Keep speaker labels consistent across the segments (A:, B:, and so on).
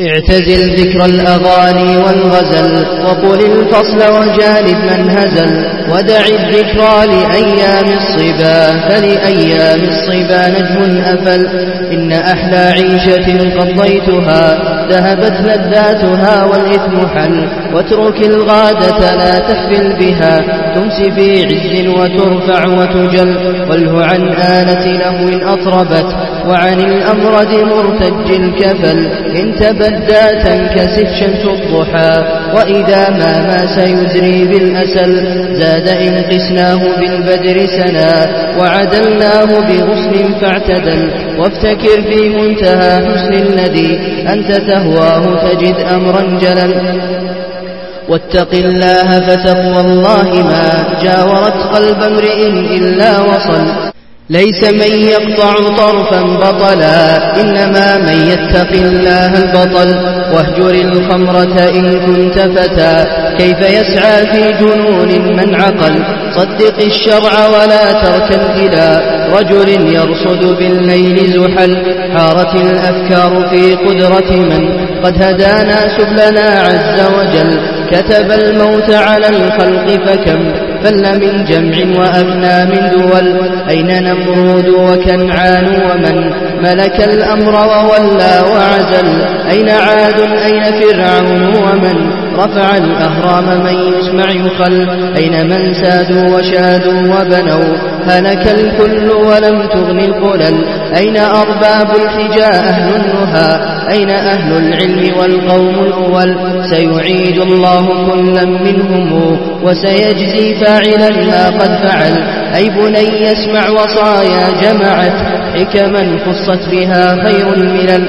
A: اعتزل ذكر الأغاني والغزل وقل الفصل وجانب من هزل ودع الذكرى لأيام الصبا فلأيام الصبا نجم أفل إن أحلى عيشة قضيتها ذهبت لذاتها والإثم حل واترك الغادة لا تحفل بها تمسي في عز وترفع وتجل واله عن آلة لهو أطربت وعن الأمرد مرتج الكفل إن تبدى تنكسف شمس الضحى. وإذا ما ما سيزري بالأسل زاد إن قسناه بالبدر سنا. وعدلناه بغصن فاعتدل. وافتكر في منتهى حسن الذي أنت تهواه تجد أمرا جلل. واتق الله فتقوى الله ما جاورت قلب امرئ إلا وصل. ليس من يقطع طرفا بطلا إنما من يتق الله البطل. واهجر الخمرة إن كنت فتى كيف يسعى في جنون من عقل. صدق الشرع ولا تركن إلى رجل يرصد بالليل زحل. حارت الأفكار في قدرة من؟ قد هدانا سبلنا عز وجل. كتب الموت على الخلق فكم؟ فل من جمع وأغنى من دول. أين نمرود وكنعان ومن ملك الأمر وولى وعزل أين عاد؟ أين فرعون ومن رفع الأهرام من يسمع يخل أين من سادوا وشادوا وبنوا؟ هلك الكل ولم تغن القلل أين أرباب الحجى أهل النهى أين أهل العلم والقوم الأول سيعيد الله كلا منهم وسيجزي فاعلا ما قد فعل أي بني اسمع وصايا جمعت حكما خصت بها خير الملل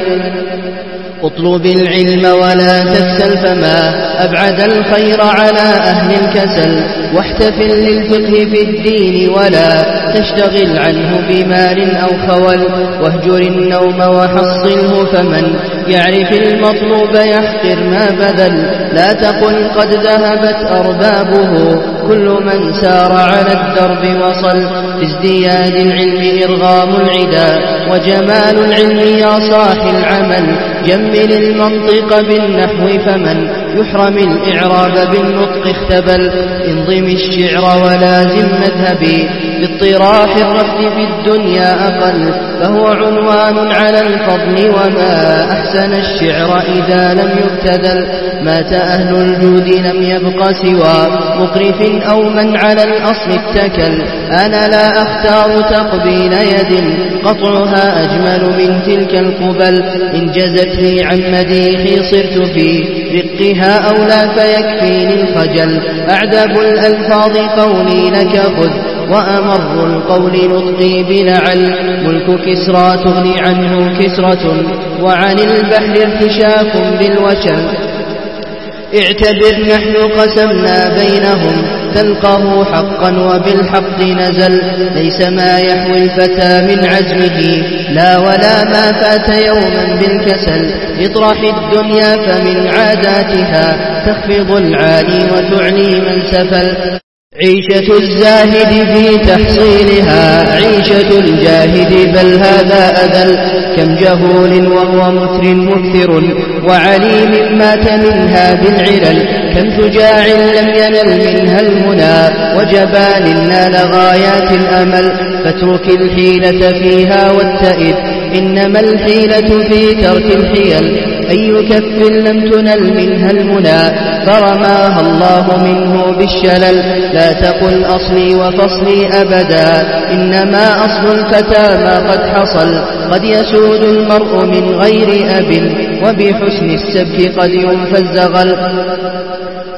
A: اطلب العلم ولا تكسل فما أبعد الخير على أهل الكسل واحتفل للفقه في الدين ولا تشتغل عنه بمال أو خول واهجر النوم وحصله فمن يعرف المطلوب يحقر ما بذل. لا تقل قد ذهبت أربابه كل من سار على الدرب وصل. ازدياد العلم إرغام العدا وجمال العلم يا صاح العمل. جمل المنطق بالنحو فمن يحرم الإعراب بالنطق اختبل انضم الشعر ولازم مذهبي باطراح الرفض في الدنيا أقل. فهو عنوان على الفضل وما أحسن الشعر إذا لم يبتذل. مات أهل الجود لم يبق سوى مقرف أو من على الأصل اتكل. أنا لا أختار تقبيل يد قطعها أجمل من تلك القبل. إن جزتني عن مديحي صرت في رقها أولى فيكفيني الخجل. أعذب الألفاظ قولي لك خذ. وأمر القول نطقي بلعل ملك كسرى تغني عنه كسرة وعن البحر ارتشاف بالوشل اعتبر نحن قسمنا بينهم تلقه حقا وبالحق نزل. ليس ما يحوي الفتى من عزمه لا ولا ما فات يوما بالكسل. اطرح الدنيا فمن عاداتها تخفض العالي وتعلي من سفل. عيشة الزاهد في تحصيلها عيشة الجاهد بل هذا أذل. كم جهول وهو مثر مكثر وعليم مات منها بالعلل. كم شجاع لم ينل منها المنى وجبان نال غايات الأمل. فاترك الحيلة فيها واتئب إنما الحيلة في ترك الحيل. أي كف لم تنل منها المنى فرماها الله منه بالشلل. لا تقل أصلي وفصلي أبدا. إنما أصل الفتى ما قد حصل. قد يسود المرء من غير أب وبحسن السبك قد ينفى الزغل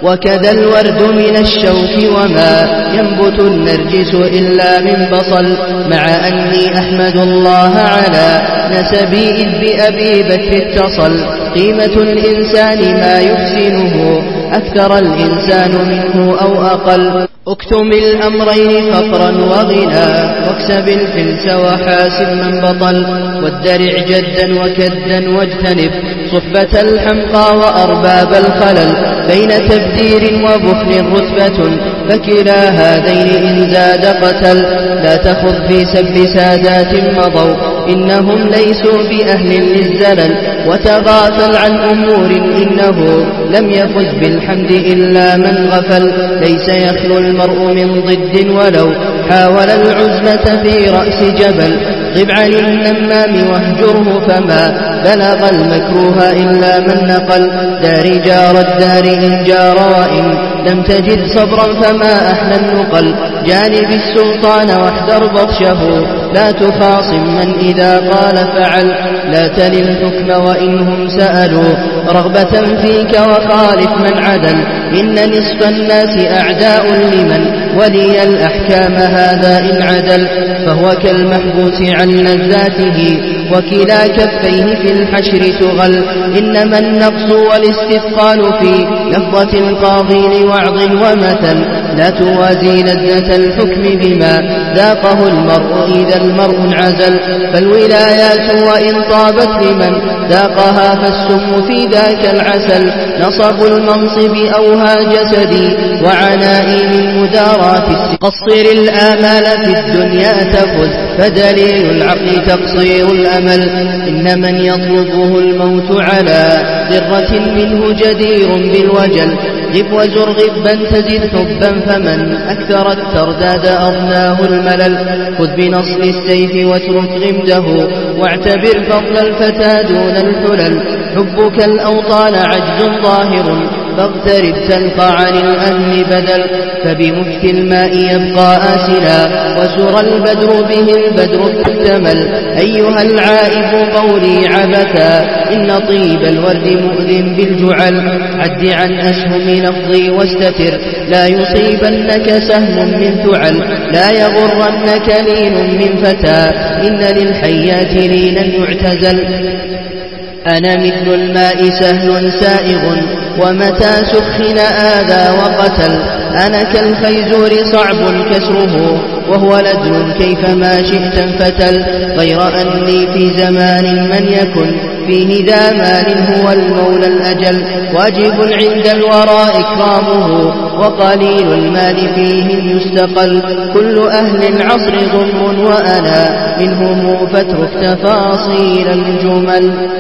A: وكذا الورد من الشوك وما ينبت النرجس إلا من بصل. مع أني أحمد الله على نسبي إذ بأبي بكر اتصل. قيمة الإنسان ما يحسنه أكثر الإنسان منه أو أقل. اكتم الأمرين فقرا وغنى واكسب الفلس وحاسب من بطل. وادرع جدا وكدا واجتنب صحبة الحمقى وأرباب الخلل. بين تبدير وبخل رتبة فكلا هذين إن زاد قتل. لا تخذ في سب سادات مضوا. إنهم ليسوا بأهل للزلل. وتغافل عن أمور إنه لم يفز بالحمد إلا من غفل. ليس يخلو المرء من ضد ولو حاول العزلة في رأس جبل. غب عن النمام واهجره فما بلغ المكروه إلا من نقل. دار جار الدار إن جار وإن لم تجد صبرا فما أحلى النقل. جانب السلطان واحذر بطشه. لا تخاصم من إذا قال فعل. لا تل الحكم وإنهم سألوا. رغبة فيك وخالف من عدل. إن نصف الناس أعداء لمن ولي الأحكام هذا إن عدل. فهو كالمحبوس عن لذاته وكلا كفيه في الحشر تغل. إنما النقص والاستثقال في لفظة القاضي لوعظ ومثل. لا توازي لذة الحكم بما ذاقه المرء إذا المرء انعزل. فالولايات وإن طابت لمن ذاقها فالسم في ذاك العسل. نصب المنصب أوهى جسدي وعنائي من مدارات قصر الآمال في الدنيا تفز فدليل العقل تقصير الأمل. إن من يطلبه الموت على ذرة منه جدير بالوجل. غب وزر غبا تزد حبا فمن أكثر الترداد أضناه الملل. خذ بنصل السيف واترك غمده واعتبر فضل الفتى دون الحلل. حبك الأوطان عجز ظاهر فاغترب تلقى عن الأمن بدل. فبمفت الماء يبقى آسلا وسر البدر به البدر اكتمل. أيها العائب قولي عبثا. إن طيب الورد مؤذن بالجعل. عد عن أسهم لفظي واستتر. لا يصيبنك سهم من ثعل. لا يغرنك لين من فتى. إن للحيات لينا يعتزل أنا مثل الماء سهل سائغ. ومتى سخن آذى وقتل. أنا كالخيزور صعب كسره. وهو لدن كيفما شئت انفتل. غير أني في زمان من يكن. فيه ذا مال هو المولى الأجل واجب عند الورى إكرامه وقليل المال فيهم يستقل. كل أهل العصر ضم وأنا منهم فترك تفاصيل الجمل.